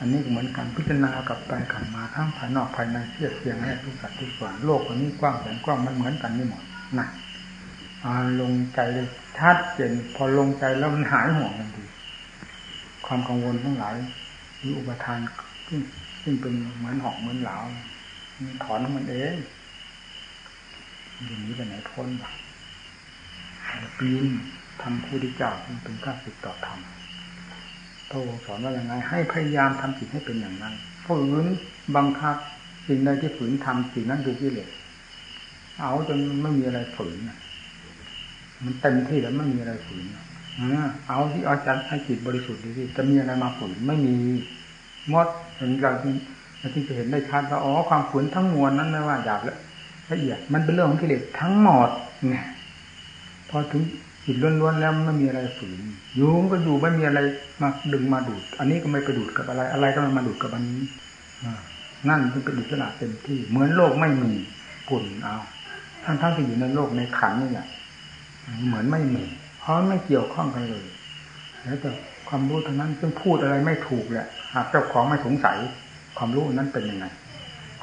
อันนี้เหมือนกันพิจารณากับไปขันมาทั้งภายนอกภายในเทียบเทียงให้ทุกสัตว์ทุกส่วนโลกอันนี้กว้างแสนกว้างมันเหมือนกันนี่หมดนะลงใจเลยชัดเจนพอลงใจแล้วมันหายห่วงทันทีความกังวลทั้งหลายหรืออุปทานซึ่งเป็นเหมือนหอกเหมือนเหลาถอนมันเองอย่างนี้ไปไหนพ้นบ้างปีนทำผู้ที่เจ้าเป็นข้าศึกต่อธรรม พระองค์สอนว่าอย่างไรให้พยายามทำจิตให้เป็นอย่างนั้นฝืนบังคับสิ่งใดที่ฝืนทำสิ่งนั้นคือกิเลสเอาจนไม่มีอะไรฝืนมันเต็มที่แล้วไม่มีอะไรฝืนเอาที่เอาจัดให้จิตบริสุทธิ์ดีๆจะมีอะไรมาฝืนไม่มีมดถึงเราเราที่จะเห็นได้ชัดว่าอ๋อความฝืนทั้งมวลนั้นไม่ว่าหยาบละเอียดมันเป็นเรื่องของกิเลสทั้งหมดเนี่ยพอถึง จิตล้วนๆแล้วไม่มีอะไรฝืนอยู่ก็อยู่ไม่มีอะไรมาดึงมาดูด อันนี้ก็ไม่ไปดูดกับอะไร อะไรก็ไม่มาดูดกับอันนี้นั่นเป็นอิสระเต็มที่ เหมือนโลกไม่มีกุ่นเอาทั้งๆที่อยู่ในโลกในขันนี่แหละเหมือนไม่มีเพราะไม่เกี่ยวข้องกันเลย แล้วแต่ความรู้เท่านั้นซึ่งพูดอะไรไม่ถูกแหละหากเจ้าของไม่สงสัย ความรู้นั้นเป็นยังไง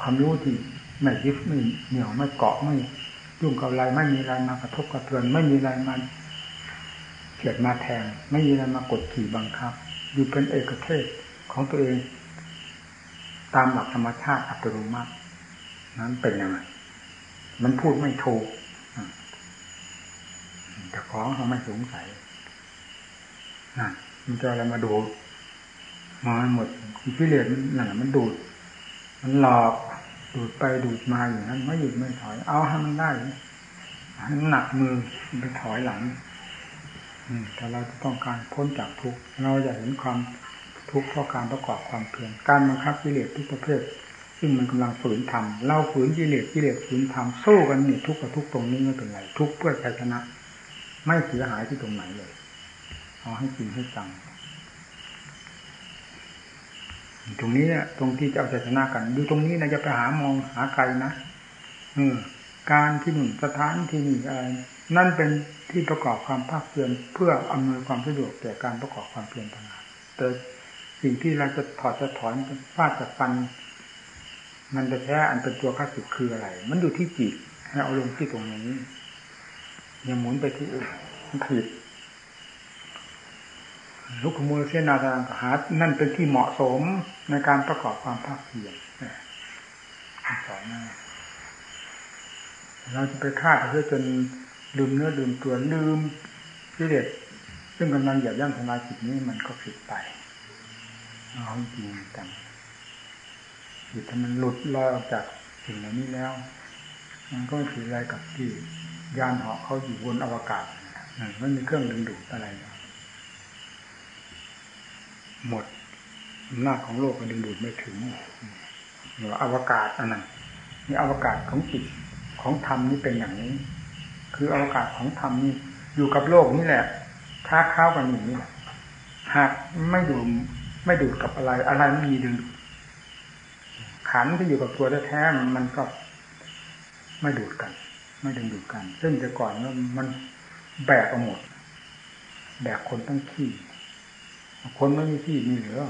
ความรู้ที่ไม่ยึดไม่เหนี่ยวไม่เกาะไม่ยุ่งกับอะไรไม่มีอะไรมากระทบกระเทือนไม่มีอะไรมา เกียดมาแทง ไม่มีอะไรมากดขี่บังคับ อยู่เป็นเอกเทศของตัวเอง ตามหลักธรรมชาติอัตโนมัตินั้นเป็นยังไงมันพูดไม่ถูกแต่ของเขาไม่สงสัยนั่นมันจะอะไรมาดูมาหมดพิเรนนั่นมันดูด มันหลอกดูดไปดูดมาอย่างนั้นไม่หยุดไม่ถอย เอาให้มันได้ให้หนักมือไปถอยหลัง แต่เราจะต้องการพ้นจากทุกข์เราจะเห็นความทุกข์เพราะการประกอบความเพียรการบังคับกิเลสทุกประเภทซึ่งมันกำลังฝืนทำเราฝืนกิเลสกิเลสฝืนทำสู้กันนี่ทุกข์กับทุกข์ตรงนี้ไม่เป็นไรทุกข์เพื่อชัยชนะ ไม่เสียหายที่ตรงไหนเลยเอาให้จริงให้จังตรงนี้เนี่ยตรงที่จะเอาชัยชนะกันดูตรงนี้นะจะไปหามองหาไกลนะอืการที่หนึ่งสถานที่นี่อะไรนั่นเป็น ที่ประกอบความภาคเพียรเพื่ออำนวยความสะดวกแก่การประกอบความเพียรต่างหากแต่สิ่งที่เราจะถอดจะถอนฟาดจะฟัน มันจะแท้อันเป็นตัวข้าศึกคืออะไร มันอยู่ที่จิตให้เอาลงที่ตรงนี้อย่าหมุนไปที่อื่นผิดลุกขมูลเสนาทางหานั่นเป็นที่เหมาะสมในการประกอบความภาคเพียรสอนนะเราจะไปฆ่าเพื่อจน ลืมเนื้อลืมตัวลืมกิเลสซึ่งกำลังหยาบย่ำทำลายจิตนี้มันก็ผิดไปเอาจริงจังจิตถ้ามันหลุดลอยออกจากสิ่งเหล่านี้แล้ว มันก็ไม่ผิดอะไรกับที่ยานเหาะเขาอยู่บนอวกาศมันมีเครื่องดึงดูดอะไรหมดอำนาจของโลกมันดึงดูดไม่ถึงหรืออวกาศอันนั้นนี่อวกาศของจิตของธรรมนี่เป็นอย่างนี้ คืออวกาศของธรรมนี่อยู่กับโลกนี่แหละค้าเข้ากันอย่างนี้แหละหากไม่ดูไม่ดูดกับอะไร อะไรไม่มีดึงขันที่อยู่กับตัวแท้ๆมันก็ไม่ดูดกัน ไม่ดึงดูดกัน ซึ่งแต่ก่อนมันแบกเอาหมด แบกคนตั้งขี้คนไม่มีที่มีเหลือ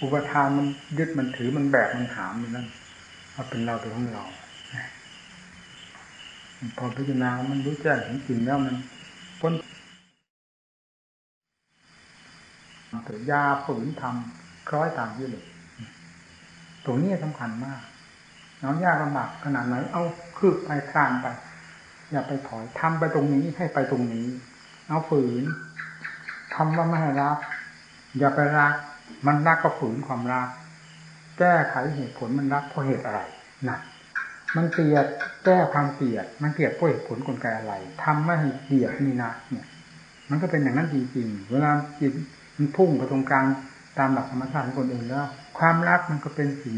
อุปทานมันยึดมันถือมันแบกมันหามมันนั่นเอาเป็นเราเป็นของเรา พอพิจารณามันรู้แจ้งเห็นจริงแล้วมันพ้นแต่ยาฝืนทำคล้อยตามยี่เลยตรงนี้สำคัญมากน้องยากลำบากขนาดไหน เอาคืบไปคลานไป อย่าไปถอยทำไปตรงนี้ให้ไปตรงนี้ เอาฝืนทำว่าไม่ให้รัก อย่าไปรัก มันรักก็ฝืนความรัก แก้ไขเหตุผลมันรักเพราะเหตุอะไรนะ มันเกลียดแก้ความเกลียด มันเกลียดเพราะเหตุผลกลไกอะไรทำไม่ให้เกลียดนี่นะเนี่ย มันก็เป็นอย่างนั้นจริงๆ เวลาจิตมันพุ่งไปตรงกลางตามหลักธรรมชาติของคนเองแล้ว ความรักมันก็เป็นสิ่ง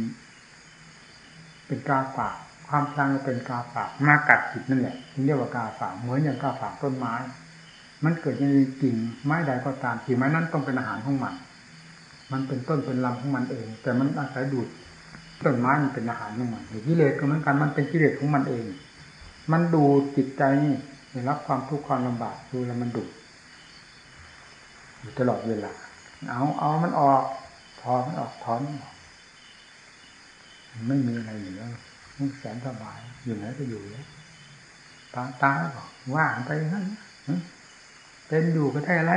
เป็นกาฝาก ความชังก็เป็นกาฝากมากัดจิตนั่นแหละถึงเรียกว่ากาฝากเหมือนอย่างกาฝากต้นไม้ มันเกิดในกิ่งไม้ใดก็ตามกิ่งไม้นั้นต้องเป็นอาหารของมัน มันเป็นต้นเป็นลำของมันเอง แต่มันอาศัยดูด ต้นไม้มันเป็นอาหารของมันกิเลสก็เหมือนกันมันเป็นกิเลสของมันเอง มันดูจิตใจนี่รับความทุกข์ความลำบากดูแล้วมันดูอยู่ตลอดเวลา เอาเอามันออกถอไม่ออกถอนไม่ออกไม่มีอะไรเหลือมันแสนสบายอยู่ไหนก็อยู่แล้วตาตาบอกว่างไปนั้นเป็นอยู่ก็ได้อะไร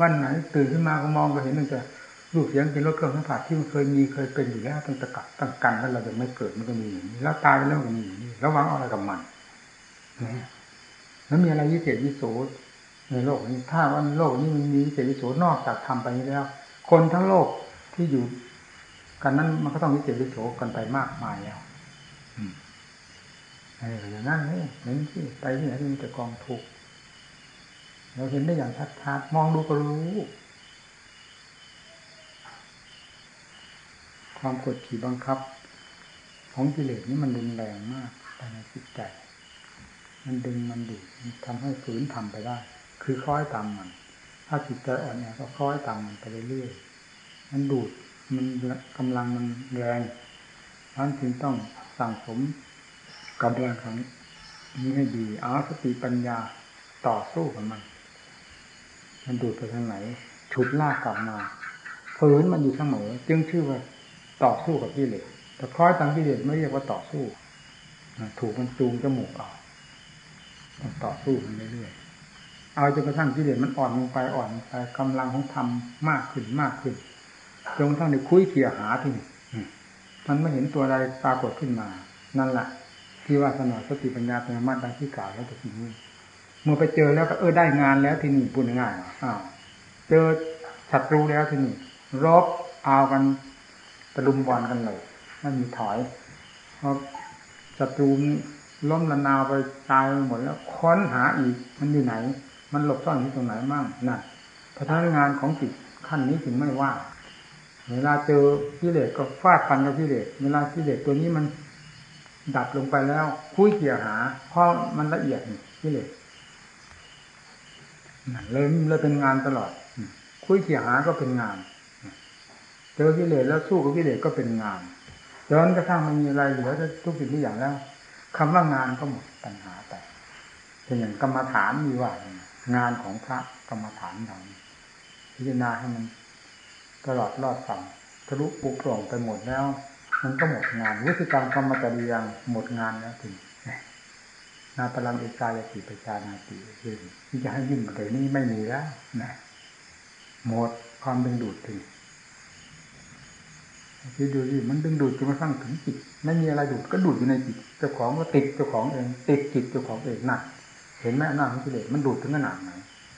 วันไหนตื่นขึ้นมาก็มองก็เห็นตั้งแต่ รูปเสียงเป็นรถเครื่องสัมผัสที่มันเคยมีเคยเป็นอยู่แล้วตั้งแต่กัดตั้งกันแล้วเราจะไม่เกิดมันก็มีแล้วตายไปแล้วก็มีอย่างนี้แล้ววางอะไรกับมันนะแล้วมีอะไรวิเศษวิโสในโลกนี้ถ้าว่าโลกนี้มันมีวิเศษวิโสนอกจากทำไปนี้แล้ว คนทั้งโลกที่อยู่กันนั้นมันก็ต้องวิเศษวิโสกันไปมากมายแล้วอืมอออย่างนั้นนี่เห็นที่ไปที่ไหนมีแต่กองทุกข์เราเห็นได้อย่างชัดๆมองดูก็รู้ ความกดขี่บังคับ ของกิเลสนี่มันรุนแรงมากภายในจิตใจ มันดึงมันดูดมันทำให้ฝืนทำไปได้ คือคล้อยตามมัน ถ้าจิตใจอ่อนแอก็คล้อยตามมันไปเรื่อยๆมันดูดมันกำลังมันแรงนั้นจึงต้องสั่งสมกำลังของนี้ให้ดีเอาสติปัญญาต่อสู้กับมัน มันดูดไปทางไหน ฉุดลากกลับมาฝืนมันอยู่เสมอ จึงชื่อว่า ต่อสู้กับกิเลสแต่คล้อยตามกิเลสไม่เรียกว่าต่อสู้ถูกมันจูงจมูกออกต,ต่อสู้มันเรื่อยๆเอาจนกระทั่งกิเลสมันอ่อนลงไปอ่อนไปกำลังของธรรมมากขึ้นมากขึ้นจนกระทั่งในคุยเขี่ยหาที่นี่มันไม่เห็นตัวใดปรากฏขึ้นมา นั่นแหละที่ว่าสนอสติปัญญาเป็นมาดังที่กล่าวแล้วแต่ทีนี้เมื่อไปเจอแล้วก็เออได้งานแล้วที่นี่พูดง่ายอ้าวเจอศัตรูแล้วที่นี่รบเอากัน ตะลุมบอลกันเลยไม่มีถอยเพราะศัตรูล้มละนาวไปตายหมดแล้วค้นหาอีกมันอยู่ไหน มันหลบซ่อนที่ตรงไหนมั่งนั่นพนักงานของจิตขั้นนี้ถึงไม่ว่า เวลาเจอกิเลสก็ฟาดฟันกับกิเลสเวลากิเลสตัวนี้มันดับลงไปแล้ว คุยเกี่ยหาเพราะมันละเอียดกิเลสเลยเลยเป็นงานตลอด คุยเกี่ยหาก็เป็นงาน จอกิเลสแล้วสู้กับกิเลสก็เป็นงานจนกระทั่งมันมีอะไรเหลือทุกสิ่งทุกอย่างแล้วคำว่างานก็หมดปัญหาไปเป็นอย่างกรรมฐานมีว่างานของพระกรรมฐานเราพิจารณาให้มันตลอดรอดฝั่งทะลุปุกปร่งไปหมดแล้ว มันก็หมดงานวิธีการกรรมจริยังหมดงานแล้วถึงนาพลังเอกายติปชานาติคือที่จะให้ยิ่งเลยนี่ไม่มีแล้วนะหมดความดึงดูดถึง ที่ดูดิมันดึงดูดจนกระทั่งถึงจิตไม่มีอะไรดูดก็ดูดอยู่ในจิตเจ้าของก็ติดเจ้าของเองติดจิตเจ้าของเองหนักเห็นไหมหน้าของกิเลสมันดูดถึงขนาดไหน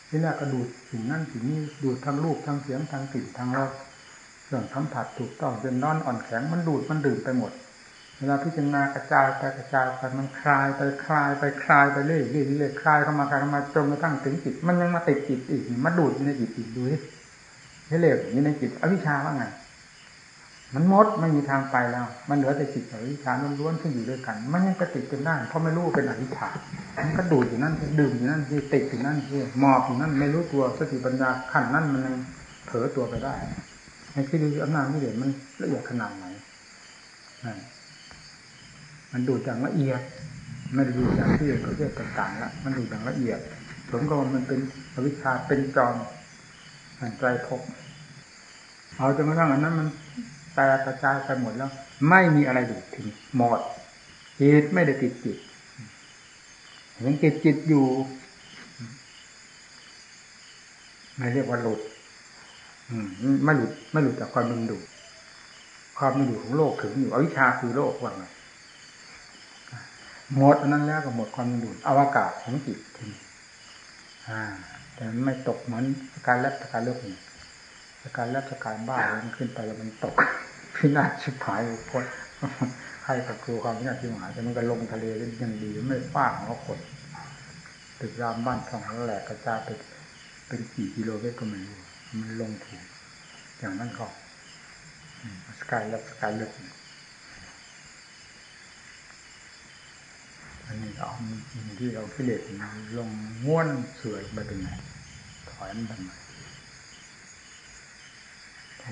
ที่แรกก็ดูดสิ่งนั้นสิ่งนี้ดูดทั้งรูปทั้งเสียงทั้งกลิ่นทั้งรสเครื่องสัมผัสถูกต้องเป็นน้อนอ่อนแข็งมันดูดมันดื่มไปหมด เวลาพิจารณากระจายไปกระจายไปมันคลายไปคลายไปคลายไปเรื่อยเรื่อยเรื่อยคลายเข้ามาคลายเข้ามาจนกระทั่งถึงจิต มันยังมาติดจิตอีกมาดูดในจิตอีกดูดินี่เหลวอยู่ในจิตอวิชชาว่าไง มันมดไม่มีทางไปแล้ว มันเหลือแต่จิตกับวิชาล้วนๆที่อยู่ด้วยกัน มันยังกระติดเป็นได้เพราะไม่รู้เป็นอวิชชามันก็ดูดอยู่นั่นดื่มอยู่นั่นที่ติดอยู่นั่นที่หมอบอยู่นั่นไม่รู้ตัวสติปัญญาขั้นนั่นมันยังเผลอตัวไปได้ให้คิดดูอำนาจนี่เดี๋ยวมันละเอียดขนาดไหนมันดูอย่างละเอียดไม่ได้ดูอย่างที่เประเภทต่างๆละมันดูอย่างละเอียดผมก็มันเป็นอวิชชาเป็นจอมห่งใจพบเอาจนกระทั่งอันนั้นมัน แตกกระจายไปหมดแล้ว ไม่มีอะไรดูดทิ้งหมดจิตไม่ได้ติดจิตยังติดจิตอยู่ไม่เรียกว่าหลุดไม่หลุดไม่หลุดจากความดึงดูความดึงดูของโลกถึงอยู่อวิชชาคือโลกว่าไงหมดอันนั้นแล้วก็หมดความดึงดูอวกาศของจิตทีแต่ไม่ตกเหมือนการแลบการเลือกนี่ การแลบการบ้ามันขึ้นไปแล้วมันตกพินาศชิบหายพ้นใครกับครูความพินาศชิบหายแต่มันก็ลงทะเลยังดีไม่ฟาดของคนตึกรามบ้านช่องแหลกกระจายไปเป็นกี่กิโลเมตรก็ไม่รู้มันลงถูกอย่างนั้นก็สกายแล้วสกายเลือกอันนี้เอาที่เราพิเรศลงม้วนเสื่อยไปเป็นไงถอยมันทำไม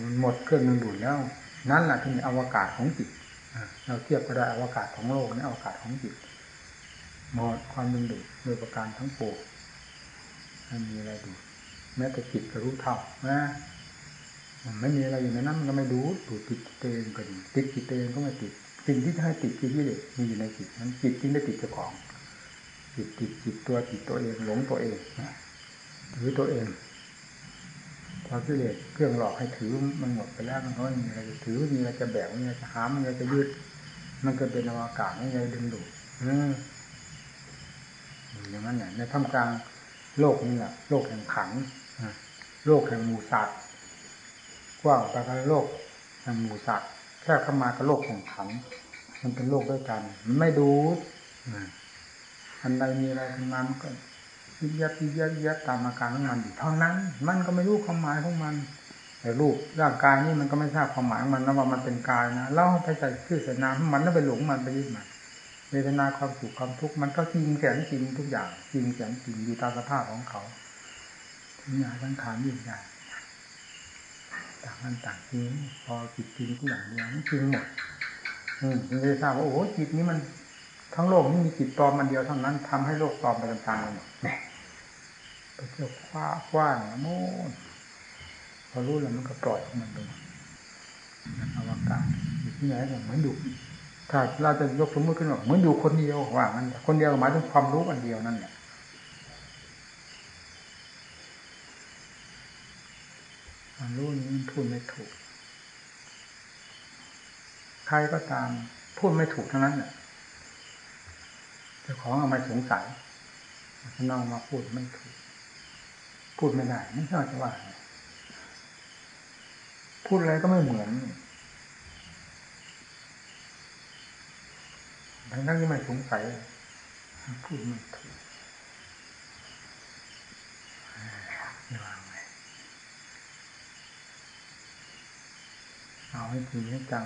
มันหมดเครื่องดึงดูดแล้ว นั่นแหละที่มีอวกาศของจิตเราเทียบก็ได้อวกาศของโลกนี่อวกาศของจิตหมดความดึงดูดโดยประการทั้งปวงไม่มีอะไรดูแม้แต่จิตก็รู้เท่านะไม่มีอะไรอยู่ในนั้นมันก็ไม่ดูดูติดเตงก็ดีติดจิตเตงก็ไม่ติดสิ่งที่จะให้ติดคือที่เด็กมีอยู่ในจิตนั้นจิตจึงได้ติดเจ้าของจิตติดจิตตัวจิตตัวเองหลงตัวเองถือตัวเอง พอที่เด็กเครื่องหลอกให้ถือมันหมดไปแล้วมันก็ไม่มีอะไรจะถือมีอะไรจะแบกมีอะไรจะหามมีอะไรจะยืด มันก็เป็นอวกาศไม่ไงดึงดูดอย่างนั้นเนี่ยในท่ามกลางโลกนี้แหละโลกแห่งขันโลกแห่งหมูสัตว์กว้างไปกับโลกแห่งหมูสัตว์แค่เข้ามากับโลกแห่งขันมันเป็นโลกด้วยกัน มันไม่ดูอันใดมีอะไรขึ้นมามันก็ ยิบยับยิบยับยับตามอาการของมันอยู่เท่านั้น มันก็ไม่รู้ความหมายของมัน แต่รูปร่างกายนี่มันก็ไม่ทราบความหมายของมันนะว่ามันเป็นกายนะเล่าไปใส่ชื่อสนามมันแล้วไปหลงมันไปยึดมันเวทนาความสุขความทุกข์มันก็จริงแสนจริงทุกอย่างจริงแสนจริงอยู่ตามสภาพของเขาทุกอย่างทั้งขานยิ่งใหญ่ต่างกันต่างจริงพอจิตจริงที่อย่างเดียวนี่จริงหมดอืมจึงได้ทราบว่าโอ้โหจิตนี้มันทั้งโลกนี่มีจิตปลอมมันเดียวเท่านั้นทำให้โลกปลอมไปตามๆกันหมด เนี่ยไปเที่ยวคว้าคว้านโม่พอรู้แล้วมันก็ปล่อยมันลงอวกาศอยู่ที่ไหนเหมือนอยู่ถ้าเราจะยกสมมติขึ้นว่าเหมือนอยู่คนเดียวว่ามันคนเดียวหมายถึงความรู้อันเดียวนั่นแหละความรู้นี้มันพูดไม่ถูก ใครก็ตามพูดไม่ถูกทั้งนั้นเนี่ยจ้าของเอามาสงสัยน้องมาพูดไม่ถูก พูดไม่ได้ไม่ชอบจะว่าพูดอะไรก็ไม่เหมือนทั้งนั้นที่ไม่สงสัยพูดไม่ถูกวาไงเอาให้จริงให้จัง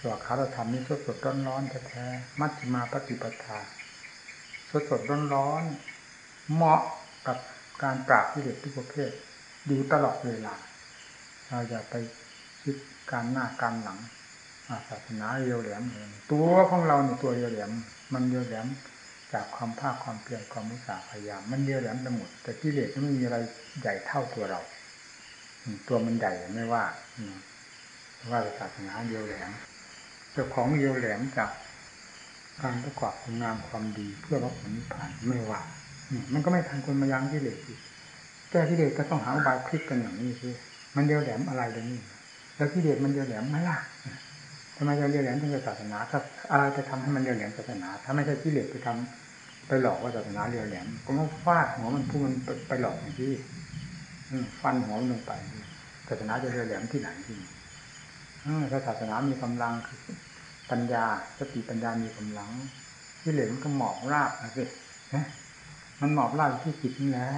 สวดคาราธรรมนี่สดสดร้อนร้อนแท้ๆมัชฌิมาปฏิปทาสดสดร้อนร้อนเหมาะกับ การปราบที่เด็กทุกประเภทอยู่ตลอดเวลา เราอย่าไปคิดการหน้าการหลังศาสนาเรียวแหลมตัวของเราเนี่ยตัวเรียวแหลม มันเรียวแหลมจากความภาคความเพียรความมุสาพยายาม มันเรียวแหลมไปหมด แต่กิเลสไม่มีอะไรใหญ่เท่าตัวเรา ตัวมันใหญ่ไม่ว่าว่าศาสนาเรียวแหลมเจ้าของเรียวแหลมจากการประกอบคุณงามความดีเพื่อรับผลนิพพานไม่ว่า มันก็ไม่ทันคนมายังกิเลสอีกแก้กิเลสก็ต้องหาอุบายพลิกกันอย่างนี้สิมันเดียวแหลมอะไรตรงนี้แล้วกิเลสมันเดียวแหลมไม่ล่ะทำไมจะเดียวแหลมถึงศาสนาถ้าอะไรจะทำให้มันเดียวแหลมศาสนา ถ้าไม่ใช่กิเลสไปทำไปหลอกว่าศาสนาเดียวแหลมก็ต้องฟาดหัวมันพูดมันไปหลอกอย่างที่ฟันหัวมันลงไปศาสนาจะเดียวแหลมที่ไหนที่ถ้าศาสนามีกำลังปัญญาสติปัญญามีกำลังกิเลสมันก็หมอบราบนะสิ มันหมอบราบที่จิตนี่แหละ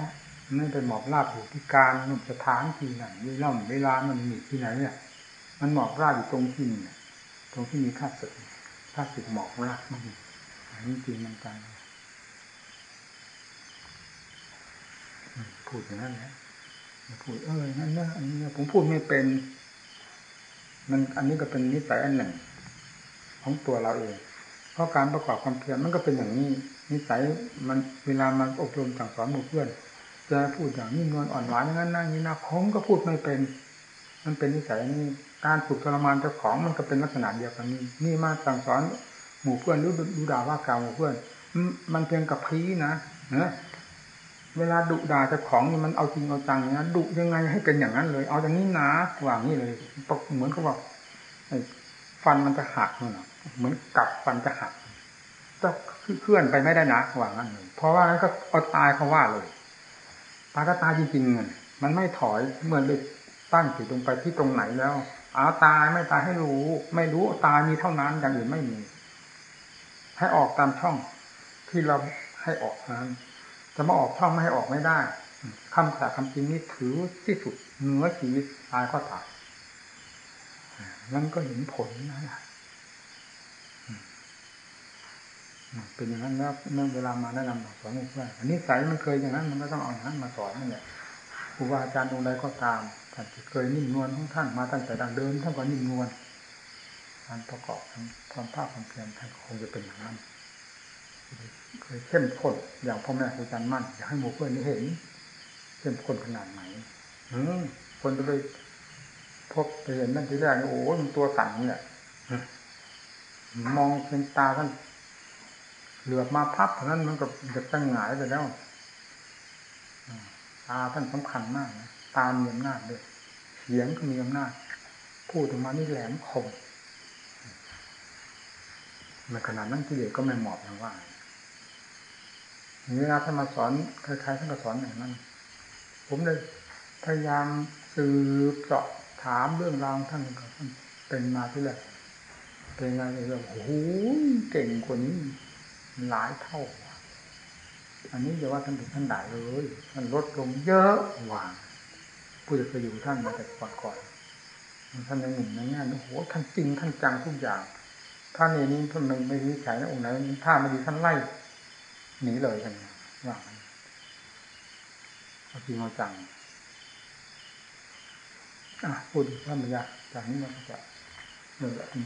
ไม่ไปหมอบราบอยู่ที่การนุสถานที่ไหนเวลาเวลามันมีที่ไหนเนี่ย มันหมอบราบอยู่ตรงที่นี่ตรงที่มีข้าศึกข้าศึกหมอบราบมันอันนี้จริงมันจังพูดอย่างนั้นแหละพูดเออนั่นนะอันนี้ผมพูดไม่เป็น มันอันนี้ก็เป็นนิสัยอันหนึ่ง ของตัวเราเอง ราะการประกอบความเพียรมันก็เป็นอย่างนี้ นิสัยมันเวลามันอบรมสั่งสอนหมู่เพื่อนจะพูดอย่างนิ่มนวลอ่อนหวานอย่างนั้นนั่งนี้นะผมก็พูดไม่เป็น มันเป็นนิสัยนี่การฝึกทรมานเจ้าของมันก็เป็นลักษณะเดียวกันนี่นี่มาสั่งสอนหมู่เพื่อนรู้ดูด่าว่ากล่าวหมู่เพื่อน มันเพียงกับพีนะเนะเวลาดุด่าเจ้าของมันเอาจริงเอาจังนะดุยังไงให้เป็นอย่างนั้นเลย เอาอย่างนี้นะว่างนี้เลยเหมือนกับว่า ฟันมันจะหักเนะเหมือนกัดฟันจะหักจะเคลื่อนไปไม่ได้นะหว่างั้นเลยเพราะว่านั้นก็เอาตายเขาว่าเลยตาก็ตายจริงๆมันไม่ถอยเหมือนไปตั้งจิตลงไปที่ตรงไหนแล้วอาตายไม่ตายให้รู้ ไม่รู้ตายมีเท่านั้นอย่างอื่นไม่มี ให้ออกตามช่องที่เราให้ออกนั้นจะมาออกช่องไม่ให้ออกไม่ได้คำแต่คำจริงนี้ถือที่สุดเหนือชีวิตตายก็ตาย นั่นก็เห็นผลนะเป็นอย่างนั้นแล้วเมื่อเวลามาแนะนำสอนเพื่อนอันนี้สายมันเคยอย่างนั้น มันก็ต้องเอาอย่างนั้นมาสอนนั่นแหละครูบาอาจารย์องค์ใดก็ตามท่านเคยนิ่มนวลของท่านมาตั้งแต่ดังเดินท่านก็นิ่มนวลการประกอบความภาคความเพียรท่านคงจะเป็นอย่างนั้นเคยเข้มข้นอย่างพ่อแม่ครูอาจารย์มั่นอยากให้หมู่เพื่อนได้เห็นเข้มข้นขนาดไหนคนจะไป พบเห็นนั่นทีแรกโอ้โหมันตัวสั่นเนี่ยมองเป็นตาท่านเหลือบมาพับเท่านั้นมันก็จะตั้งหงายไปแล้วตาท่านสำคัญมากนะตามีอำนาจเลยเสียงก็มีอำนาจพูดออกมานี่แหลมคมในขนาดนั้นที่เด็กก็ไม่เหมาะอย่างว่าเวลาท่านมาสอนใครๆท่านก็สอนอย่างนั้น ผมเลยพยายามสืบเจาะ ถามเรื่องราวท่านก็เป็นมาที่แรกเป็นไงเลยโอ้โหเก่งกว่านี้หลายเท่า อันนี้จะว่าท่านถึงท่านด่าเลยท่านลดลงเยอะหว่างผู้จะไปอยู่ท่านมาแต่ก่อนก่อนท่านในหนุ่มในงานโอ้โหท่านจริงท่านจังทุกอย่างท่านเองนี้ท่านไม่ไม่วิจัยนะองค์ไหนถ้าไม่ดีท่านไล่หนีเลยกันว่าเอาจริงเอาจัง พูดท่านมยาจากนี้มาก็จะเรื่องแบบนี้